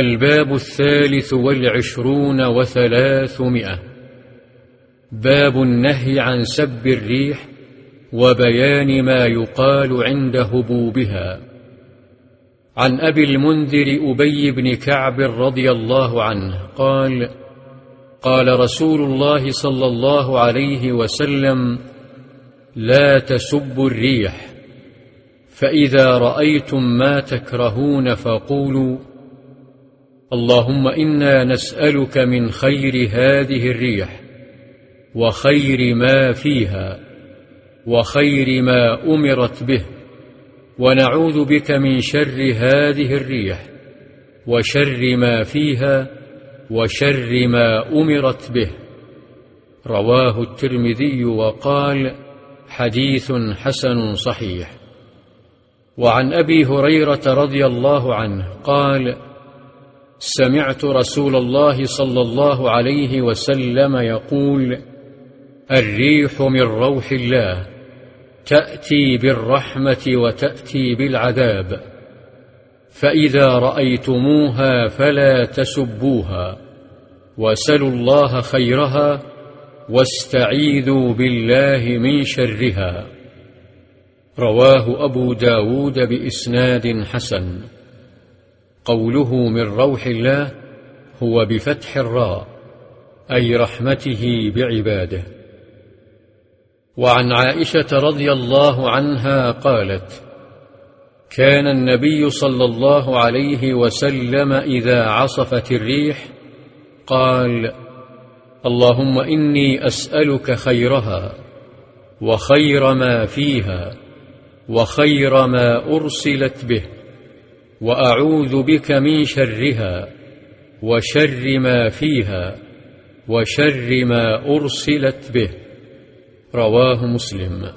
الباب الثالث والعشرون وثلاثمائة. باب النهي عن سب الريح وبيان ما يقال عند هبوبها. عن أبي المنذر أبي بن كعب رضي الله عنه قال قال رسول الله صلى الله عليه وسلم لا تسبوا الريح فإذا رأيتم ما تكرهون فقولوا اللهم إنا نسألك من خير هذه الريح وخير ما فيها وخير ما أمرت به ونعوذ بك من شر هذه الريح وشر ما فيها وشر ما أمرت به. رواه الترمذي وقال حديث حسن صحيح. وعن أبي هريرة رضي الله عنه قال سمعت رسول الله صلى الله عليه وسلم يقول الريح من روح الله تأتي بالرحمة وتأتي بالعذاب فإذا رأيتموها فلا تسبوها وسلوا الله خيرها واستعيذوا بالله من شرها. رواه أبو داود بإسناد حسن. قوله من روح الله هو بفتح الراء أي رحمته بعباده. وعن عائشة رضي الله عنها قالت كان النبي صلى الله عليه وسلم إذا عصفت الريح قال اللهم إني أسألك خيرها وخير ما فيها وخير ما أرسلت به. وأعوذ بك من شرها وشر ما فيها وشر ما أرسلت به رواه مسلم